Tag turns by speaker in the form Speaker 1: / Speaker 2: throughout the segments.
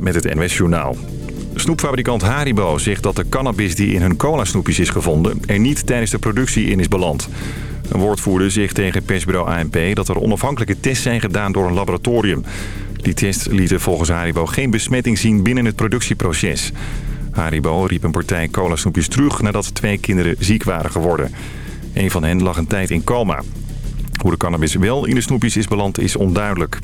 Speaker 1: met het NWS Journaal. Snoepfabrikant Haribo zegt dat de cannabis die in hun cola-snoepjes is gevonden... er niet tijdens de productie in is beland. Een woordvoerder zegt tegen persbureau ANP dat er onafhankelijke tests zijn gedaan door een laboratorium. Die tests lieten volgens Haribo geen besmetting zien binnen het productieproces. Haribo riep een partij cola-snoepjes terug nadat twee kinderen ziek waren geworden. Een van hen lag een tijd in coma. Hoe de cannabis wel in de snoepjes is beland is onduidelijk.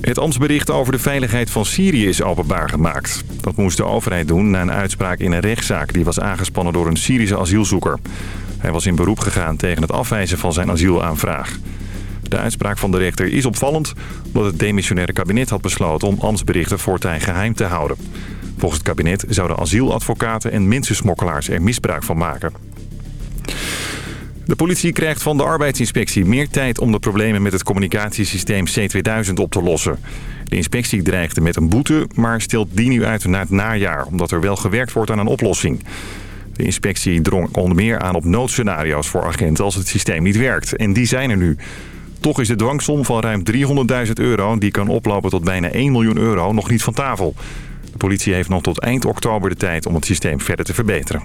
Speaker 1: Het ambtsbericht over de veiligheid van Syrië is openbaar gemaakt. Dat moest de overheid doen na een uitspraak in een rechtszaak... die was aangespannen door een Syrische asielzoeker. Hij was in beroep gegaan tegen het afwijzen van zijn asielaanvraag. De uitspraak van de rechter is opvallend... omdat het demissionaire kabinet had besloten om ambtsberichten voortijn geheim te houden. Volgens het kabinet zouden asieladvocaten en mensensmokkelaars er misbruik van maken. De politie krijgt van de arbeidsinspectie meer tijd om de problemen met het communicatiesysteem C2000 op te lossen. De inspectie dreigde met een boete, maar stelt die nu uit naar het najaar, omdat er wel gewerkt wordt aan een oplossing. De inspectie drong onder meer aan op noodscenario's voor agenten als het systeem niet werkt. En die zijn er nu. Toch is de dwangsom van ruim 300.000 euro, die kan oplopen tot bijna 1 miljoen euro, nog niet van tafel. De politie heeft nog tot eind oktober de tijd om het systeem verder te verbeteren.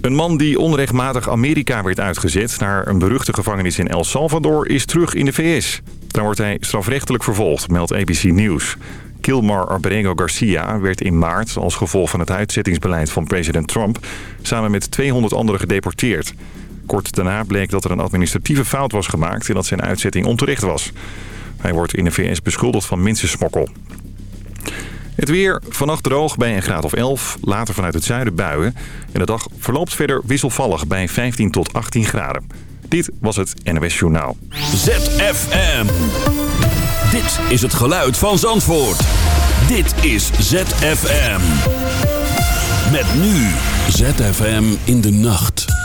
Speaker 1: Een man die onrechtmatig Amerika werd uitgezet naar een beruchte gevangenis in El Salvador is terug in de VS. Daar wordt hij strafrechtelijk vervolgd, meldt ABC News. Kilmar Abrego Garcia werd in maart als gevolg van het uitzettingsbeleid van president Trump samen met 200 anderen gedeporteerd. Kort daarna bleek dat er een administratieve fout was gemaakt en dat zijn uitzetting onterecht was. Hij wordt in de VS beschuldigd van mensensmokkel. Het weer vannacht droog bij een graad of 11. Later vanuit het zuiden buien. En de dag verloopt verder wisselvallig bij 15 tot 18 graden. Dit was het NOS Journaal.
Speaker 2: ZFM. Dit is het geluid van Zandvoort. Dit is ZFM. Met nu ZFM in de nacht.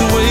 Speaker 2: That's just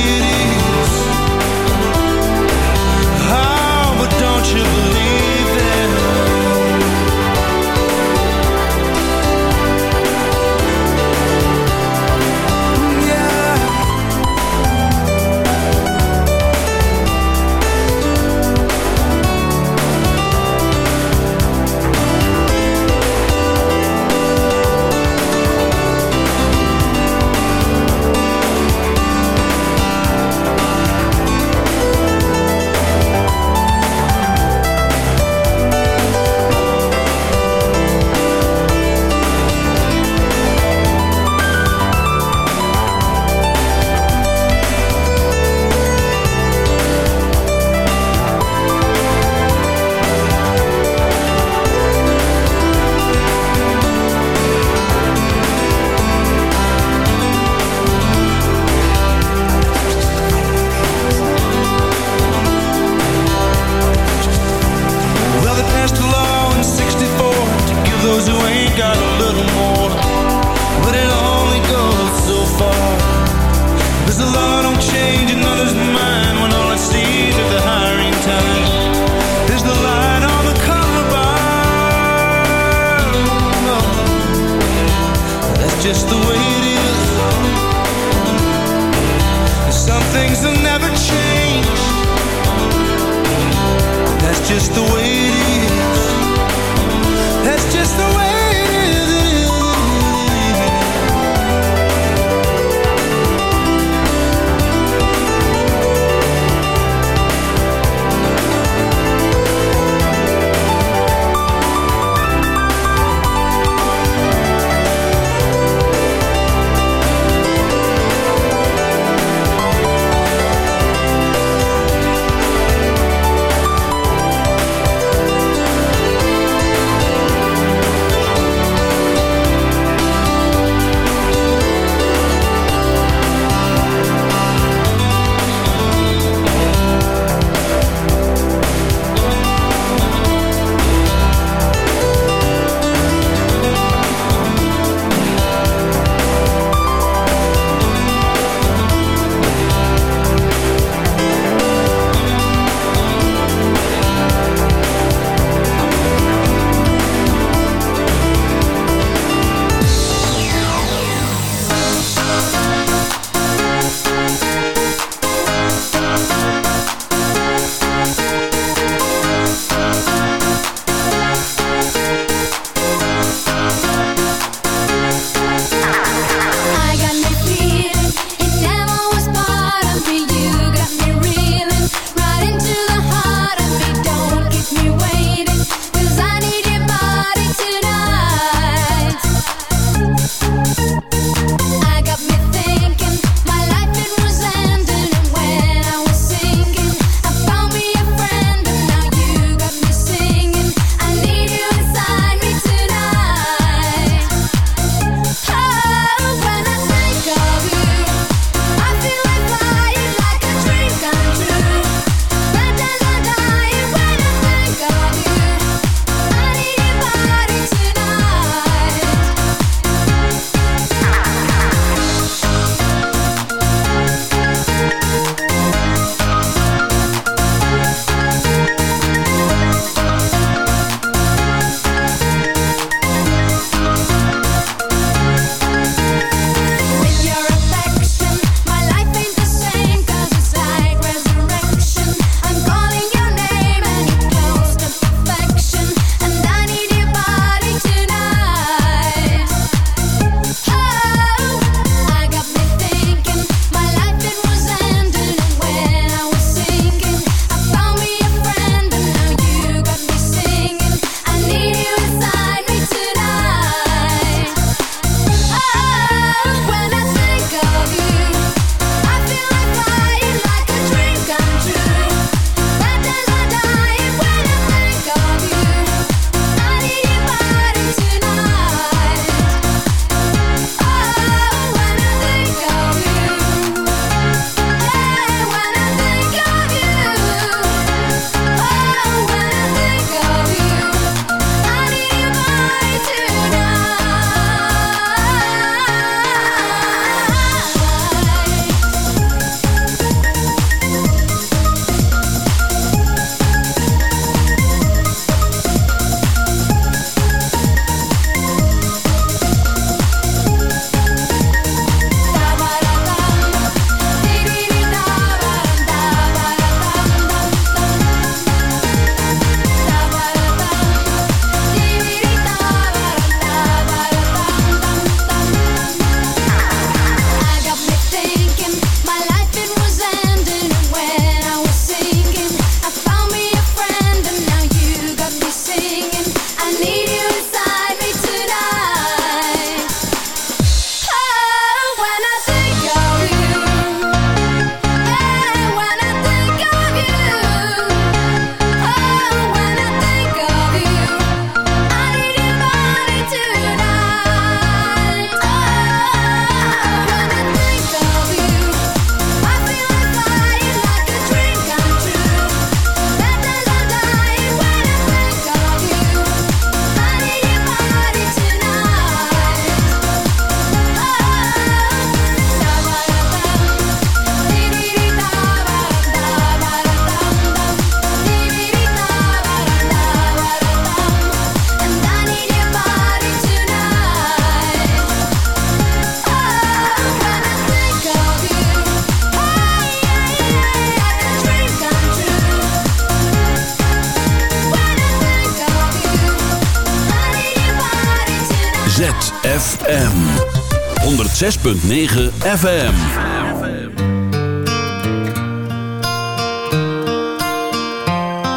Speaker 2: 106.9 FM.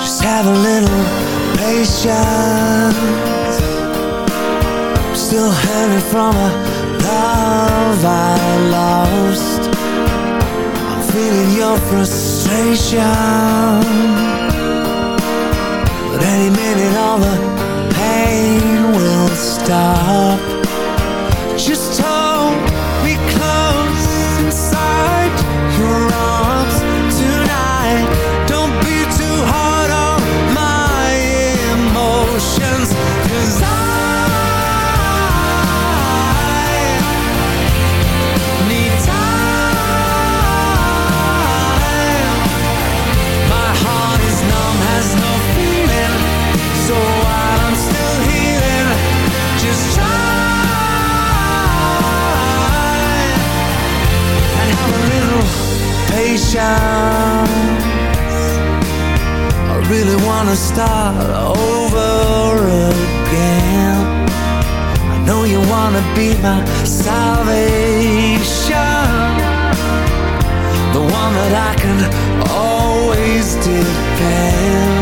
Speaker 3: Just have a little patience. I'm still hanging from a love I lost. I'm feeling your frustration. But any minute all the pain will stop gonna start over again. I know you wanna be my salvation. The one that I can always depend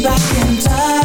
Speaker 3: What do you say?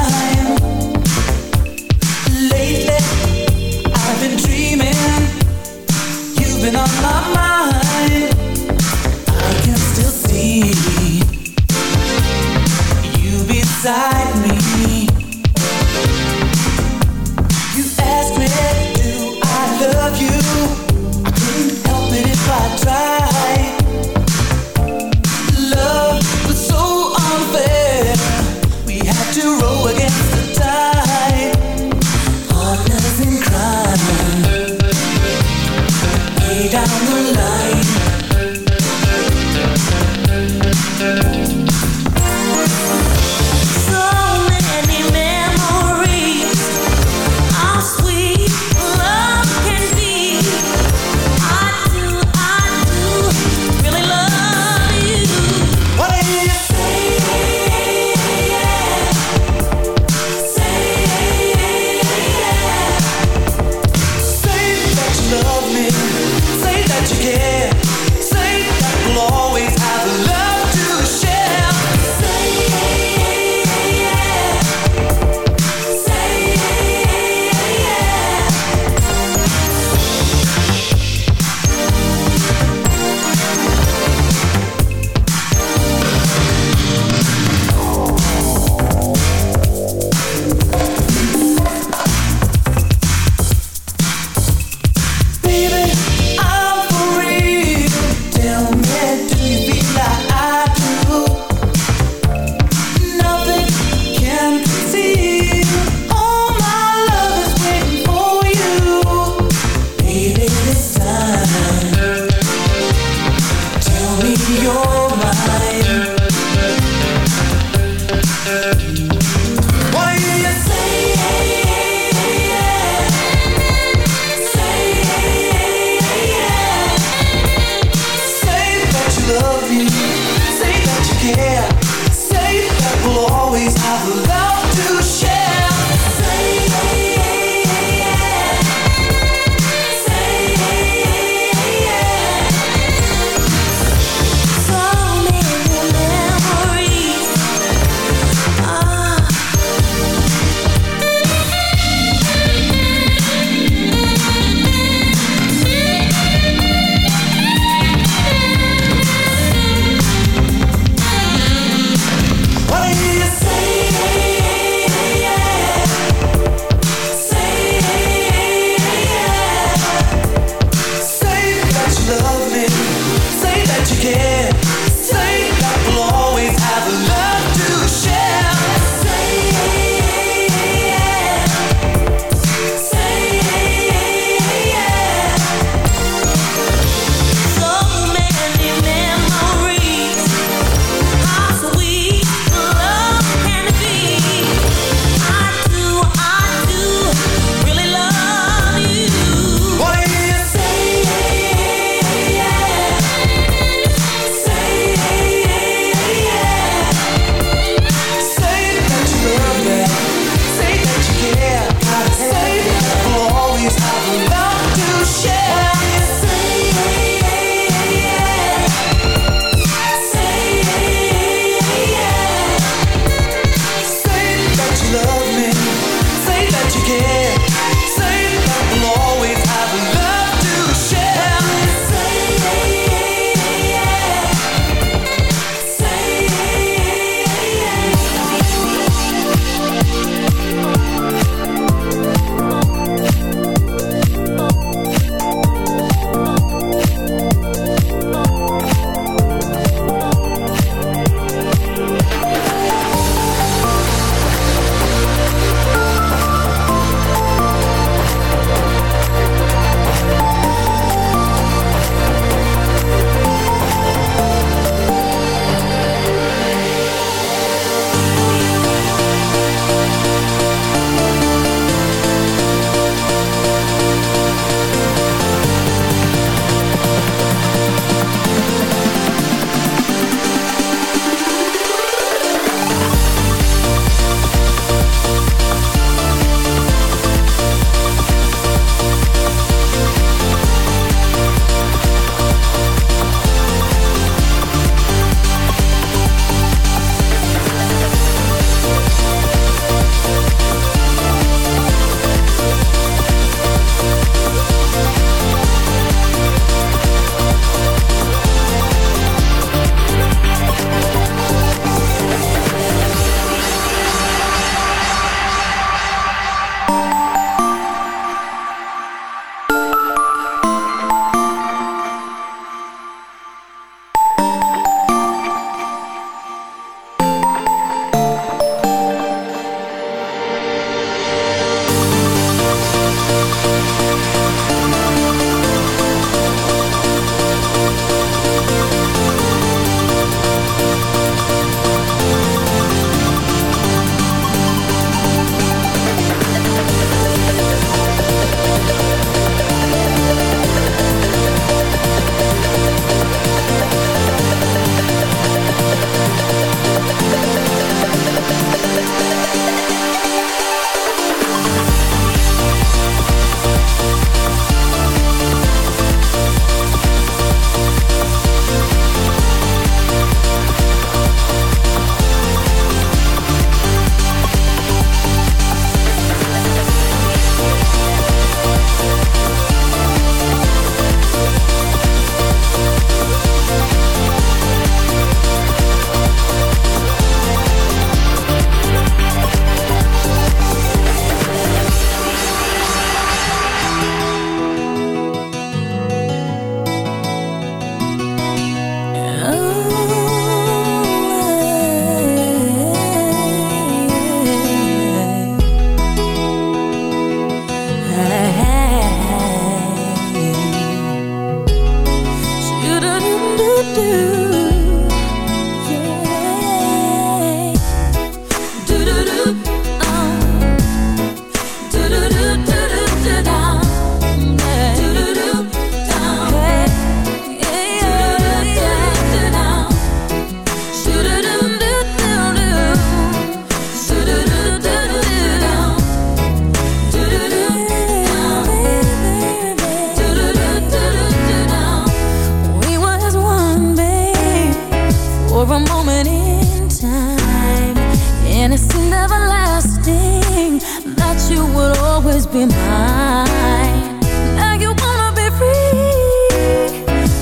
Speaker 4: Be mine. Now you wanna be free,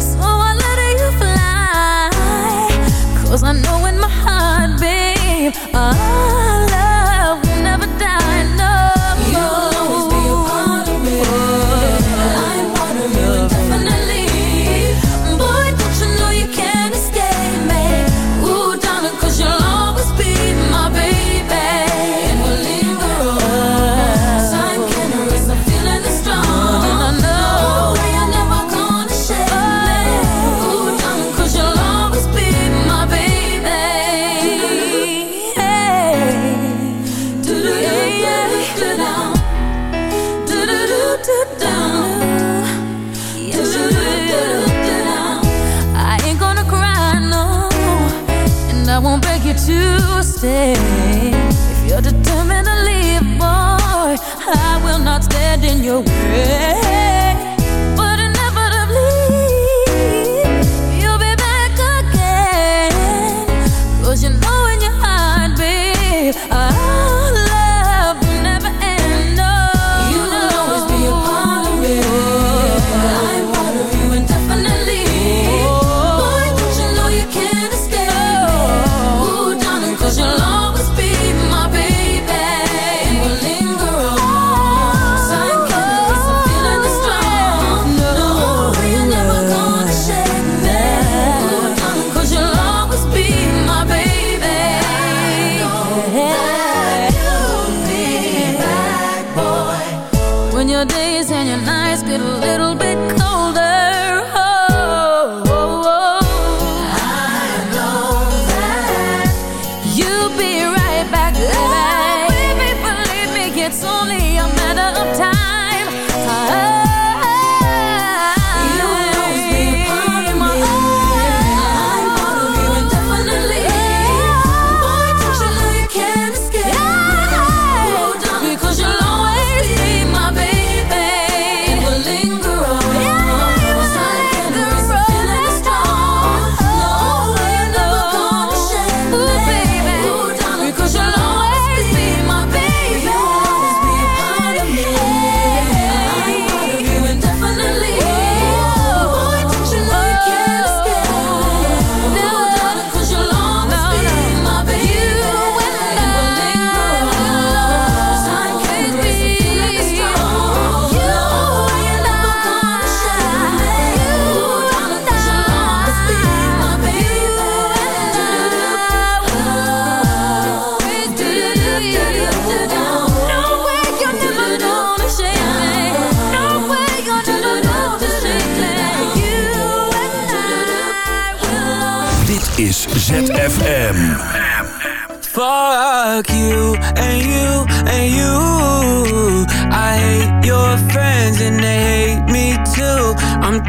Speaker 4: so I let you fly. Cause I know in my heart, babe, our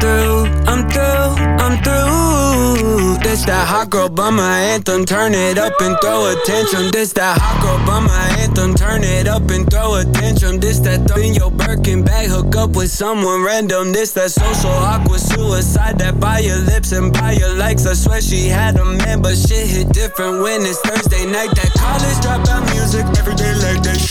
Speaker 5: through, I'm through, I'm through. This that hot girl bummer anthem. Turn it up and throw attention. This that hot girl bummer anthem. Turn it up and throw attention. This that throw in your Birkin bag. Hook up with someone random. This that social awkward suicide. That by your lips and by your likes. I swear she had a man, but shit hit different when it's Thursday night. That college dropout music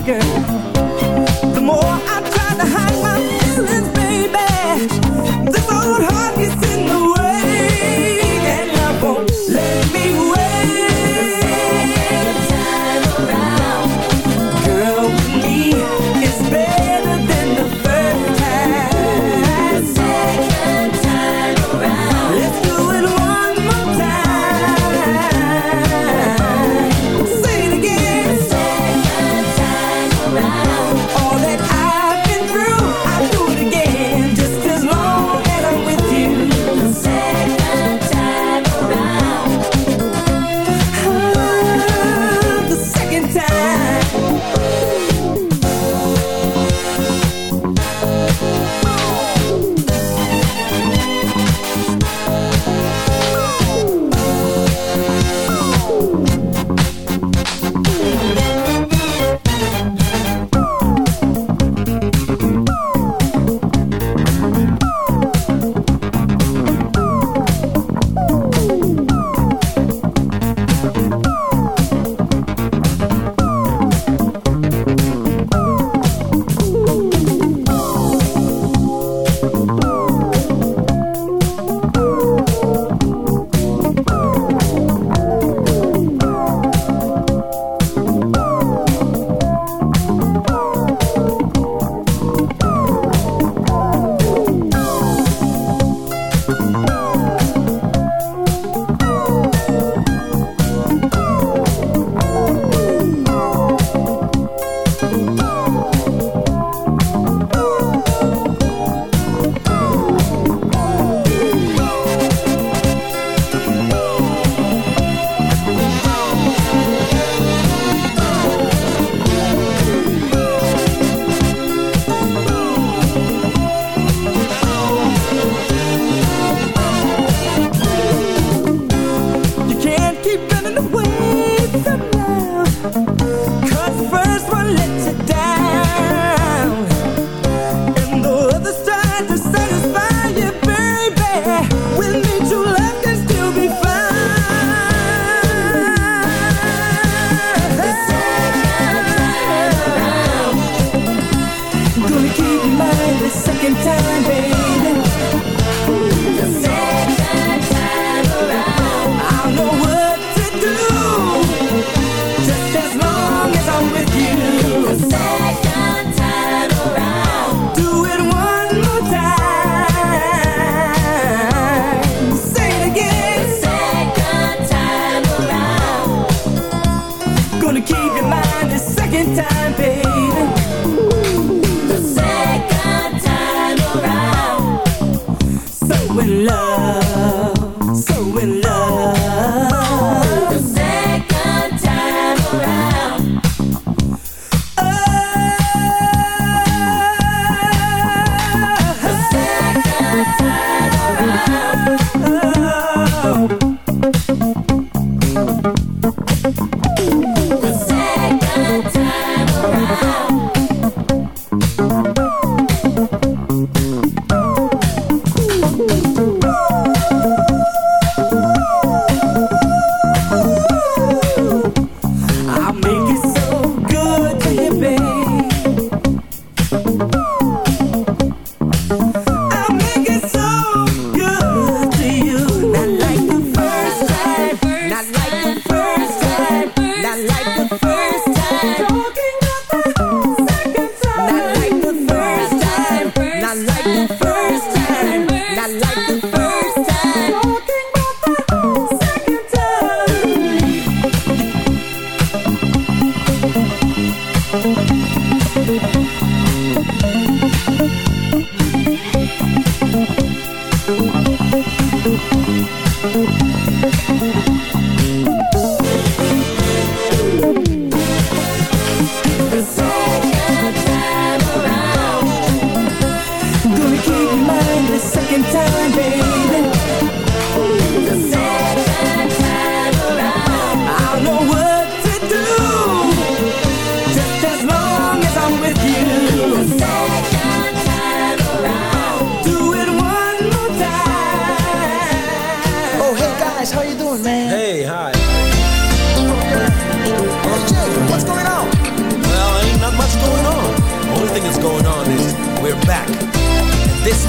Speaker 6: again.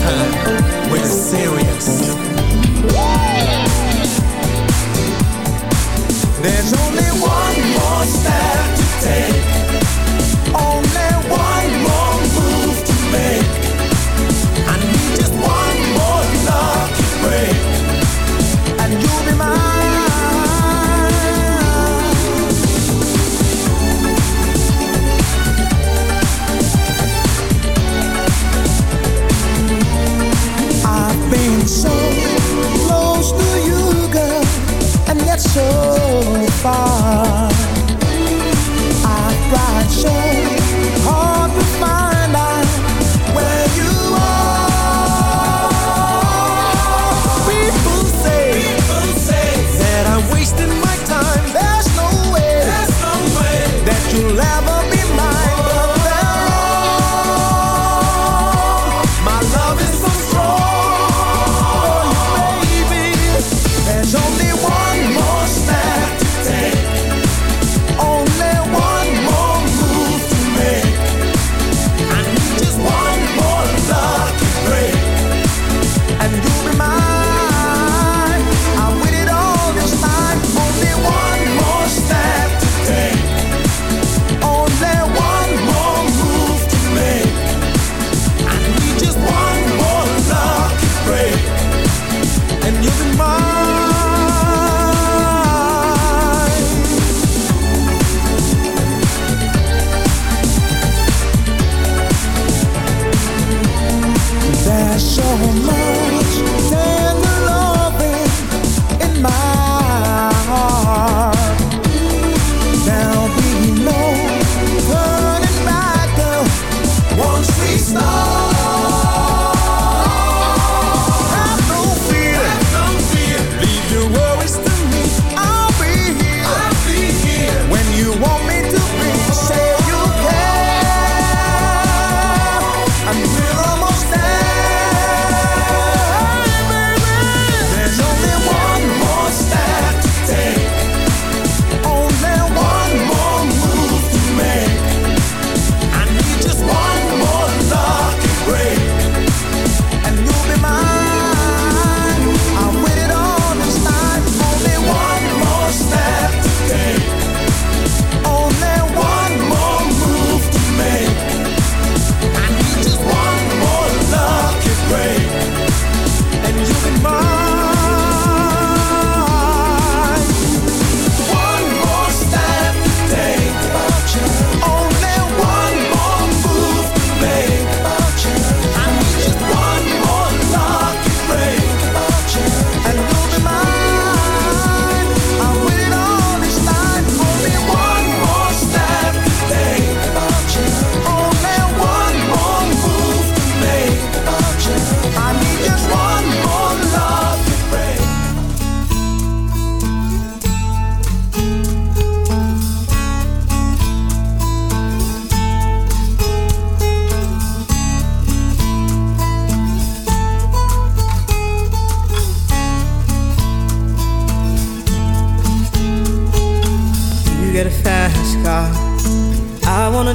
Speaker 6: time,
Speaker 7: we're serious.
Speaker 8: There's only one more step to take.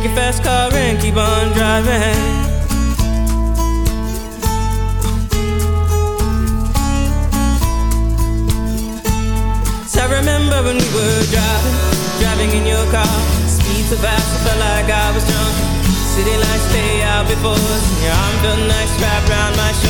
Speaker 9: Take your fast car and keep on driving. I remember when we were driving, driving in your car. Speed so fast, I felt like I was drunk. City lights stay out before us, your arm felt nice wrapped around my shoulder.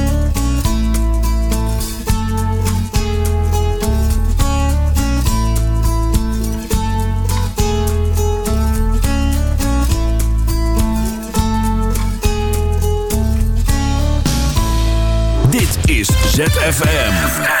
Speaker 2: ZFM.